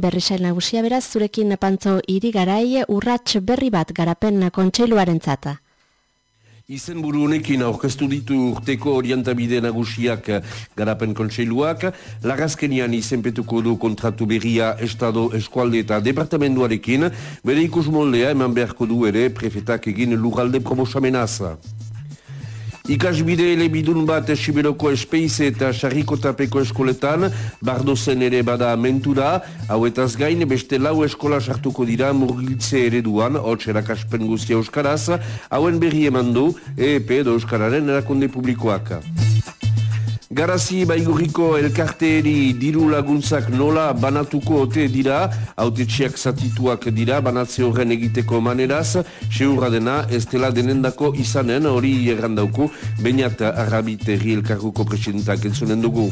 Berrisail nagusia beraz, zurekin pantzo hiri garai urrats berri bat garapen kontseiluaren zata. Izen buru honekin aurkeztu ditu urteko orientabide nagusiak garapen kontseiluak, lagazkenian izenpetuko du kontratu berria Estado Eskualde eta Departamentuarekin, bere ikus moldea eman beharko du ere prefetak egin lugalde probosamenaza. Ikasbide elebidun bat Siberoko espeize eta sarrikotapeko eskoletan, bardozen ere bada mentura, hauetaz gain beste lau eskola sartuko dira murgiltze ereduan, hotx erakaspen guztia euskaraz, hauen berri eman du, EEP edo euskararen erakunde publikoak. Garazi baigurriko elkarteeri diru laguntzak nola banatuko ote dira, haute zatituak dira, banatze horren egiteko maneraz, seurra dena, ez dela denendako izanen, hori errandauku, bainat arrabiterri elkarruko presidentak entzunen dugu.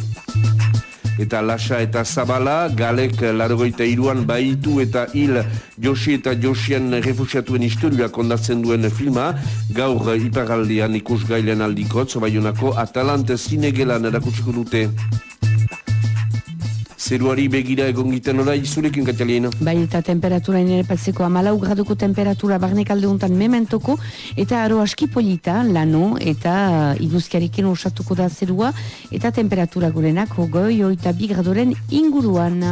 Eta lasa eta zabala, galek largoita iruan baitu eta hil Josi eta Josien refusiatuen historiak ondatzen duen filma, gaur iparaldean ikus gailen aldikotz, baionako Atalante zinegelan erakutsiko dute zeruari begira egon giten ora izurekin katalien. Bai eta temperatura ere patzeko amalau graduko temperatura barnek alde untan mementoko eta aro aski polita lano eta iguzkiarekin osatuko da zerua eta temperatura gurenak hogoi oita bi gradoren inguruan.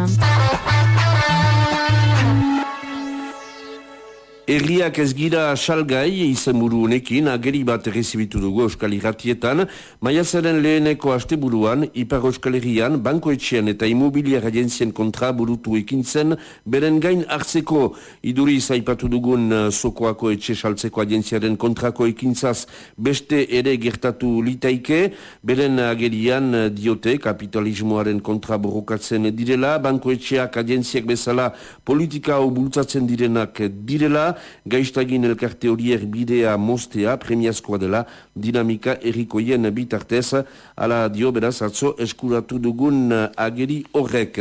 Erriak ez gira salgai izen buru honekin, ageri bat errezibitu dugu Euskal Iratietan, maiazaren leheneko asteburuan, Ipar Euskal Herrian, bankoetxean eta imobiliar agentzien kontra burutu ekin zen, beren gain hartzeko. Iduri zaipatu dugun sokoako uh, etxe saltzeko agentziaren kontrako ekintzaz beste ere gertatu litaike, beren agerian uh, diote kapitalismoaren kontra borrokatzen direla, bankoetxeak agentziak bezala politika hau bultzatzen direnak direla, gaiztagin elkarte horiek bidea mostea premiazkoa dela dinamika errikoien bitartez ala dio beraz atzo eskuratu dugun ageri horrek.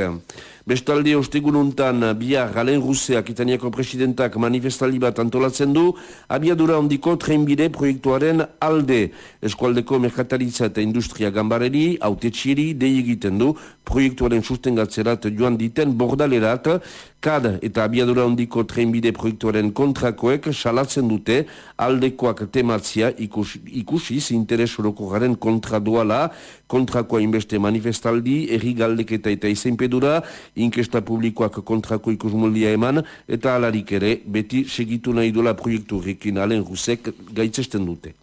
Bestalde ostegununtan bia galen ruseak itaniako presidentak manifestaldi bat antolatzen du, abiadura ondiko trenbide proiektuaren alde. Eskualdeko merkataritza eta industria gambareri, autetxieri, dei du, proiektuaren sustengatzerat joan diten bordalerat, kad eta abiadura ondiko trenbide proiektuaren kontrakoek salatzen dute, aldekoak tematzia ikus, ikusiz interes garen kontra duala, kontrakoa inbeste manifestaldi, erri galdeketa eta izenpedura, inkesta publikoak kontrako ikusmoldia eman, eta alarik ere, beti segitu nahi dola proiektu horrekin alen rusek gaitzesten dute.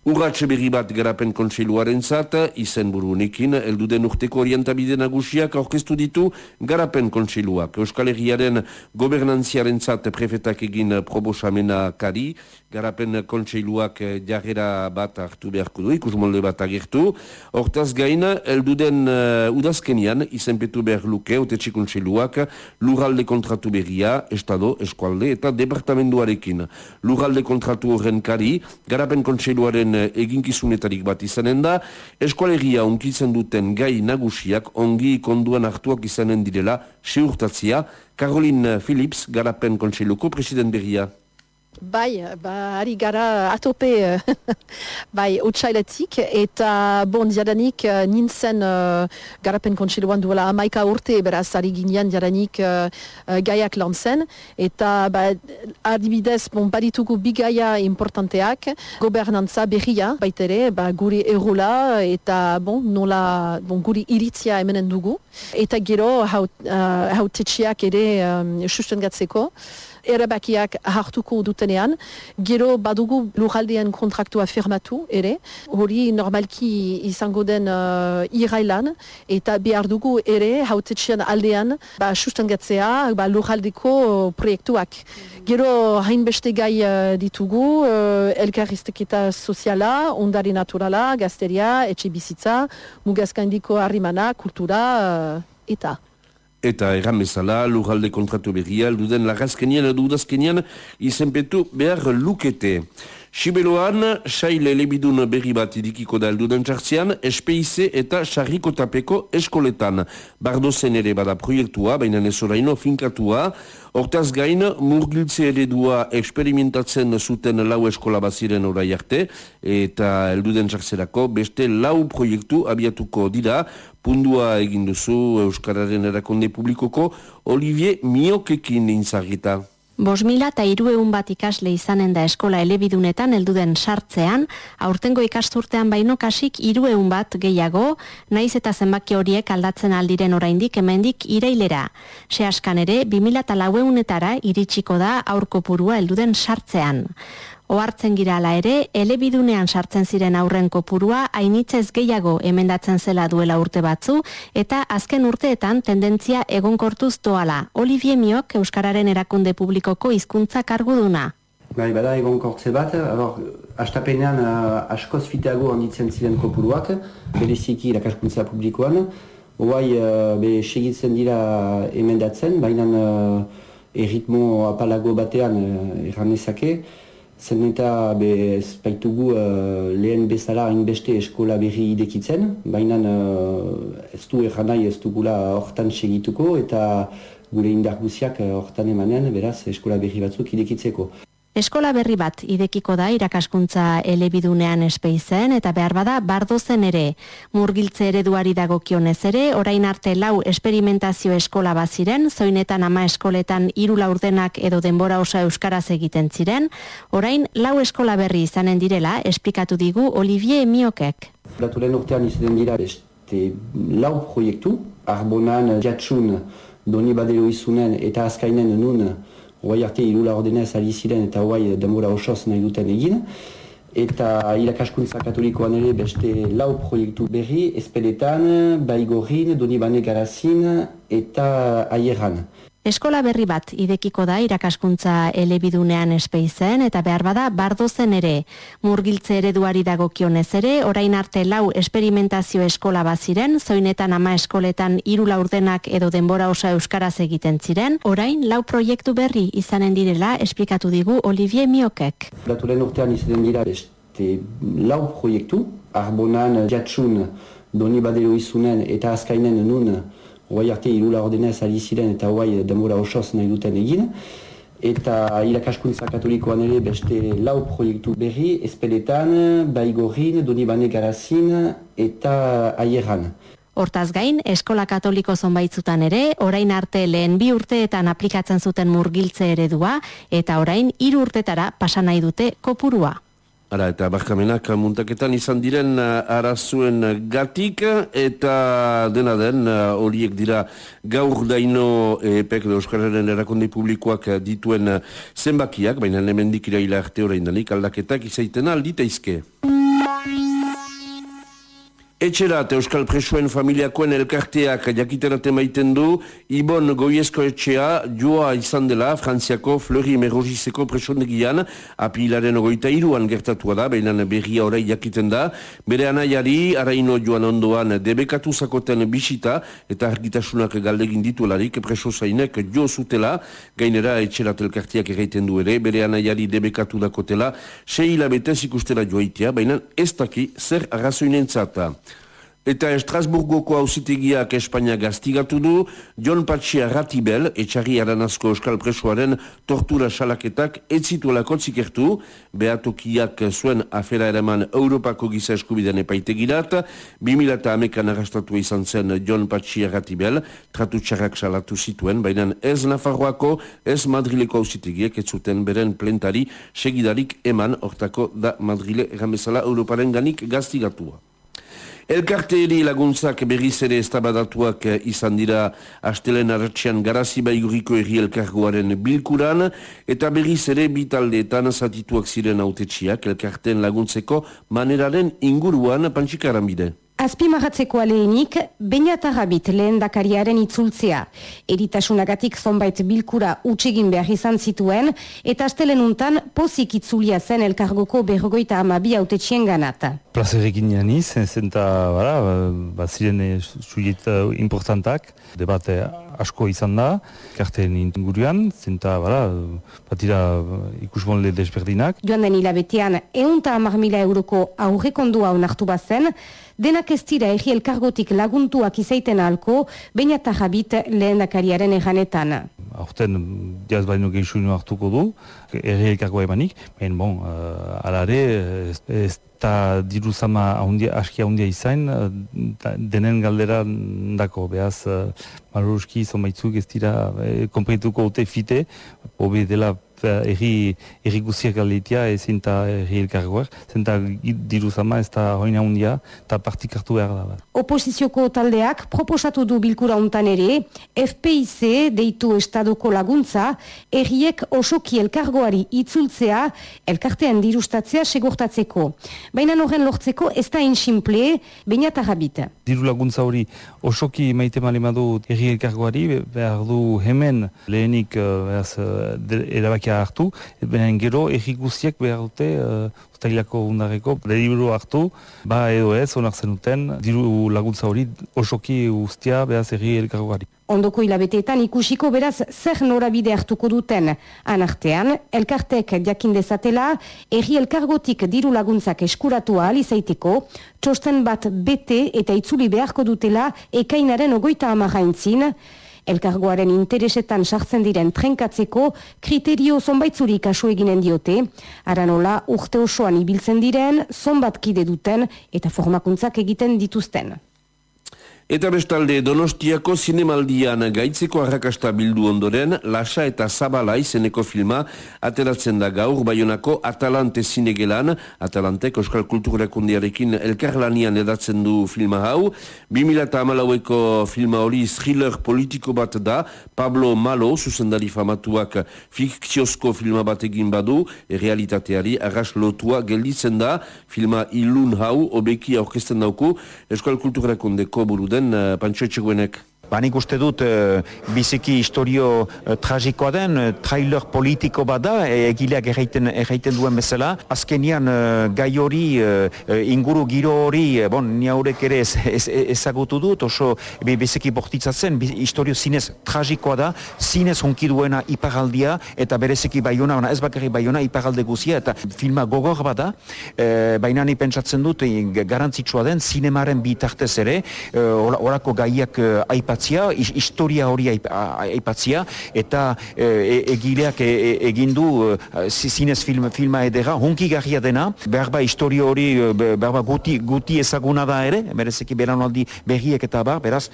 Urratxe berri bat garapen kontseiluaren zat, izen buru honekin, elduden urteko orientabide nagusiak aurkeztu ditu garapen kontseiluak. Euskal Herriaren gobernantziaren zat prefetak egin probosamena kari, garapen kontseiluak jarrera bat hartu beharko du, ikus molde bat agertu. Hortaz gaina, elduden uh, udazkenian, izenpetu behar luke, otetxe kontseiluak, lurralde kontratu berria, estado, eskualde eta departamenduarekin. Lurralde kontratu horren kari, garapen kontseiluaren Eh, eginkizunetarik bat izanen da, eskualegia onkitzen duten gai nagusiak ongi konduan hartuak izanen direla, seurtatzia, Caroline Phillips, garapen kontseiluko president berria. Bai, ba, ari gara atope bai, utxailetik, eta bon, diadanik uh, nintzen uh, garapen kontsiluan duela amaika urte, beraz, ari ginean diadanik uh, gaiak lan zen, eta ba, adibidez, bon, baditugu bigaia importanteak, gobernantza berria, baitere, ba, guri erula, eta bon, nola, bon, guri iritzia emenen dugu, eta gero haut, uh, hautetxiak ere um, sustengatzeko, erabakiak hartuko dutenean, gero badugu lujaldean kontraktua firmatu ere, hori normalki izango den uh, irailan, eta behar dugu ere hautetxean aldean ba, sustengatzea ba, lujaldeko proiektuak. Gero hainbeste gai uh, ditugu, uh, elkarrizteketa soziala, ondari naturala, gazteria, etxe bizitza, mugazkaindiko harrimana, kultura, uh, eta eta erran bezala, lurralde kontratu berria, elduden lagazkenian edo udazkenian izenpetu behar lukete. Sibeloan, saile elebidun berri bat idikiko da elduden txartzean, SPIC eta Sarriko Tapeko eskoletan. Bardozen ere bada proiektua, baina nesoraino finkatua, Hortaz gain, murgiltze eredua eksperimentatzen zuten lau eskola baziren orai arte, eta elduden txartzerako beste lau proiektu abiatuko dira, pundua egin duzu Euskararen erakonde publikoko Olivier Miokekin intzagita. Bos mila eta irueun bat ikasle izanen da eskola elebidunetan elduden sartzean, aurtengo ikasturtean baino kasik irueun bat gehiago, naiz eta zenbaki horiek aldatzen aldiren oraindik hemendik irailera. Se askan ere, 2000 eta laueunetara iritsiko da aurko purua elduden sartzean. Oartzen girala ere, elebidunean sartzen ziren aurren kopurua hainitzez gehiago emendatzen zela duela urte batzu, eta azken urteetan tendentzia egonkortuz doala. Olivier Miok, Euskararen erakunde publikoko hizkuntza karguduna. Bai, bada egonkortze bat, alor, astapenean uh, askoz fiteago handitzen ziren kopuruak, bereziki irakaskuntza publikoan, Hoai, uh, be, segitzen dira emendatzen, baina uh, erritmo apalago batean uh, erranezake, zen eta be, baitugu uh, lehen bezala hainbeste eskola berri idekitzen, baina uh, ez du erran nahi ez dugula hortan segituko eta gure indar guziak uh, hortan emanen, beraz, eskola berri batzuk idekitzeko. Eskola berri bat idekiko da irakaskuntza elebidunean espeizen eta behar bada bardozen ere. Murgiltze ereduari dagokionez ere, orain arte lau esperimentazio eskola baziren, zoinetan ama eskoletan hiru laurdenak edo denbora osa euskaraz egiten ziren, orain lau eskola berri izanen direla, esplikatu digu Olivier Emiokek. Platuren urtean izanen dira beste lau proiektu, Arbonan, Jatsun, Doni Badelo izunen eta Azkainen nun Hoai arte irula ordenez ari ziren eta hoai denbora osoz nahi duten egin. Eta irakaskuntza katolikoan ere beste lau proiektu berri, espeletan, baigorin, donibane garazin eta aieran. Eskola berri bat idekiko da irakaskuntza elebidunean espeizen eta behar bada bardozen ere. Murgiltze ereduari dagokionez ere, orain arte lau esperimentazio eskola baziren, zoinetan ama eskoletan hiru laurdenak edo denbora osa euskaraz egiten ziren, orain lau proiektu berri izanen direla esplikatu digu Olivier Miokek. Platuren urtean izanen dira beste lau proiektu, Arbonan, Jatsun, Doni Badelo izunen eta Azkainen nun Hoai arte irula ordenez ari ziren eta hoai demora osoz nahi duten egin. Eta irakaskuntza katolikoan ere beste lau proiektu berri, espeletan, baigorin, donibane garazin eta aieran. Hortaz gain, eskola katoliko zonbaitzutan ere, orain arte lehen bi urteetan aplikatzen zuten murgiltze eredua, eta orain hiru urtetara pasa nahi dute kopurua. Ara, eta barkamenak muntaketan izan diren uh, arazuen gatik eta dena den uh, horiek dira gaur daino epek de Euskararen erakonde publikoak dituen zenbakiak, baina hemen dikira hila arte horrein danik aldaketak izaiten aldita izke. Etxerat Euskal Presoen familiakoen elkarteak jakiterat emaiten du, Ibon Goiezko etxea joa izan dela Frantziako Fleury Merozizeko presondegian, apilaren ogoita iruan gertatua da, behinan berria orai jakiten da, bere anaiari, araino joan ondoan debekatu zakoten bisita, eta argitasunak galdegin dituelarik preso zainek jo zutela, gainera etxerat elkarteak erraiten du ere, bere anaiari debekatu dakotela, sei hilabetez ikustela joaitea, behinan ez daki zer arrazoinen zata. Eta Estrasburgoko hausitegiak Espainia gaztigatu du, John Patxia Ratibel, etxarri aranazko euskal presoaren tortura salaketak etzituelako tzikertu, behatokiak zuen afera ereman Europako giza eskubidean epaitegirat, 2000 eta amekan arrastatu izan zen John Patxia Ratibel, tratu salatu zituen, baina ez Nafarroako, ez Madrileko hausitegiak ez zuten beren plentari segidarik eman, hortako da Madrile erramezala Europaren ganik gaztigatua. Elkarteeri laguntzak berriz ere estabadatuak izan dira Astelen Arratxean Garazi Baiguriko erri elkargoaren bilkuran eta berriz ere bitaldeetan zatituak ziren autetxiak elkarteen laguntzeko maneraren inguruan pantxikaran bide. Azpimarratzeko aleenik, bainatarrabit lehen dakariaren itzultzea. Eritasunagatik zonbait bilkura utxegin behar izan zituen, eta astelenuntan pozik itzulia zen elkargoko berrogoita amabi haute txien ganata. Plazerekin janiz, zenta, bara, bat ziren sujet importantak, debate asko izan da, karteen inguruan, zenta, bara, batira ikusmonle desberdinak. Joan den hilabetean, eunta amar mila euroko aurrekondua onartu bazen, denak ez dira egi elkargotik laguntuak izaiten alko, baina eta jabit lehen dakariaren Horten, diaz baino gehiago hartuko du, erri elkargoa emanik, baina bon, uh, alare, ez, ez eta diru zama ahondia, askia ahondia izan, denen galdera dako, behaz, uh, maluruski, zonbaitzuk ez dira, eh, komprituko ote fite, hobi dela erri, erri guziak galitia ezin eta erri elkargoak, zenta diru zama ez da hoina hundia eta partik behar da. Oposizioko taldeak proposatu du bilkura untan ere, FPIC deitu estadoko laguntza, erriek osoki elkargoari itzultzea, elkartean dirustatzea segurtatzeko. Baina horren lortzeko ez da insimple, baina tarabit. Diru laguntza hori osoki maite malimadu erri elkargoari, behar du hemen lehenik uh, erabaki hartu, baina gero erri guziek behar dute uh, ustailako undareko liburu hartu, ba edo ez, onak zenuten, diru laguntza hori osoki ustia behaz erri elkargoari. Ondoko hilabeteetan ikusiko beraz zer norabide hartuko duten. Anartean, elkartek jakin dezatela, erri elkargotik diru laguntzak eskuratu ahal izaiteko, txosten bat bete eta itzuli beharko dutela ekainaren ogoita amagaintzin, elkargoaren interesetan sartzen diren trenkatzeko kriterio zonbaitzuri kasu eginen diote, aranola urte osoan ibiltzen diren, zonbat kide duten eta formakuntzak egiten dituzten. Eta bestalde Donostiako zinemaldian gaitzeko arrakasta bildu ondoren, Lasa eta Zabala izeneko filma ateratzen da gaur Bayonako Atalante zinegelan, Atalantek Euskal Kulturakundiarekin elkarlanian edatzen du filma hau. 2008ko filma hori thriller politiko bat da, Pablo Malo, zuzendari famatuak fikziozko filma bat egin badu, realitateari arras lotua gelditzen da, filma ilun hau, obeki aurkesten dauku, Euskal Kulturakundeko buruden den uh, pantsoetxeguenek. Banik uste dut uh, biziki historio uh, tragikoa den, uh, trailer politiko bada, e, egileak erraiten, erraiten duen bezala. Azkenian uh, gai hori, inguru giro hori, bon, ni haurek ere ez, ez, ezagutu dut, oso biziki bortitzatzen, bi, historio zinez tragikoa da, zinez honki duena iparaldia, eta bereziki baiona, ez bakarri baiona, iparalde guzia, eta filma gogor bada, e, baina ni pentsatzen dut, garantzitsua den, zinemaren bitartez ere, orako gaiak aipat aipatzia, historia hori aipatzia, eta e, e, egileak e, e, egin du zinez film, filma edera, honki garria dena, berba historia hori, berba guti, guti ezaguna da ere, merezeki beranaldi berriek eta bar, beraz,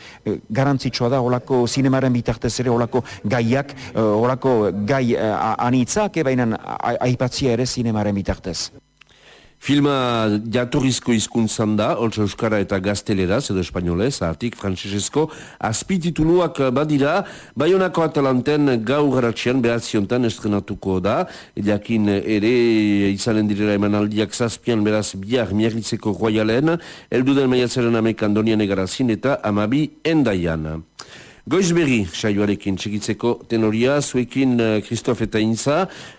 garantzitsua da, holako zinemaren bitartez ere, holako gaiak, holako gai anitzak, baina aipatzia ere zinemaren bitartez. Filma jatorrizko hizkuntzan da, holtsa euskara eta gaztelera, edo espainolez, ahatik, frantzesezko, azpitituluak badira, Bayonako Atalanten gau garatxean behatziontan estrenatuko da, ediakin ere izanen direla emanaldiak zazpian beraz biar miarritzeko royalen, elduden maiatzaren amekan donian egarazin eta amabi endaian. Goiz berri, saioarekin txegitzeko tenoria, zuekin Kristof eh, eta Inza,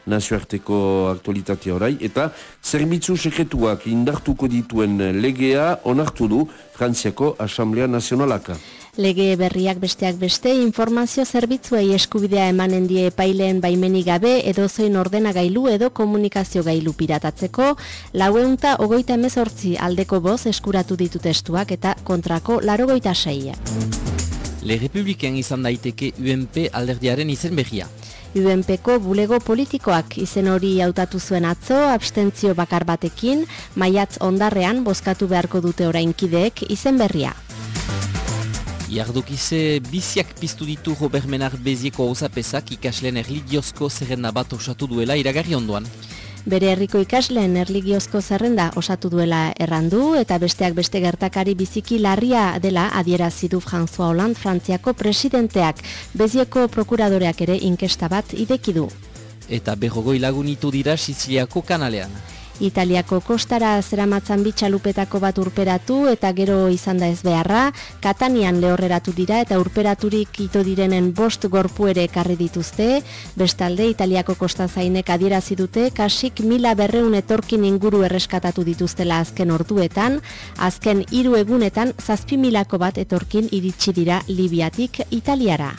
nazioarteko aktualitatea orai, eta zerbitzu sekretuak indartuko dituen legea onartu du Frantziako Asamblea Nazionalaka. Lege berriak besteak beste, informazio zerbitzuei eskubidea emanen die epaileen baimeni gabe edo zein ordena gailu edo komunikazio gailu piratatzeko, laueunta ogoita emezortzi aldeko boz eskuratu ditu testuak eta kontrako larogoita seia. Le Republiken izan daiteke UNP alderdiaren izen behia. UNPko bulego politikoak izen hori hautatu zuen atzo, abstentzio bakar batekin, maiatz ondarrean bozkatu beharko dute orainkideek izen berria. Iardokize biziak piztu ditu Robert Menard Bezieko osapezak ikasleen erlidiozko zerrenda bat osatu duela iragarri ondoan bere herriko ikasleen erligiozko zerrenda osatu duela errandu eta besteak beste gertakari biziki larria dela adierazi du François Hollande Frantziako presidenteak bezieko prokuradoreak ere inkesta bat ideki du. Eta berrogoi lagunitu dira Siziliako kanalean. Italiako kostara zeramatzan bitxalupetako bat urperatu eta gero izan da ez beharra, Katanian lehorreratu dira eta urperaturik ito direnen bost gorpu ere karri dituzte, bestalde Italiako kosta zainek adierazi dute kasik mila berreun etorkin inguru erreskatatu dituztela azken orduetan, azken hiru egunetan zazpi milako bat etorkin iritsi dira Libiatik Italiara.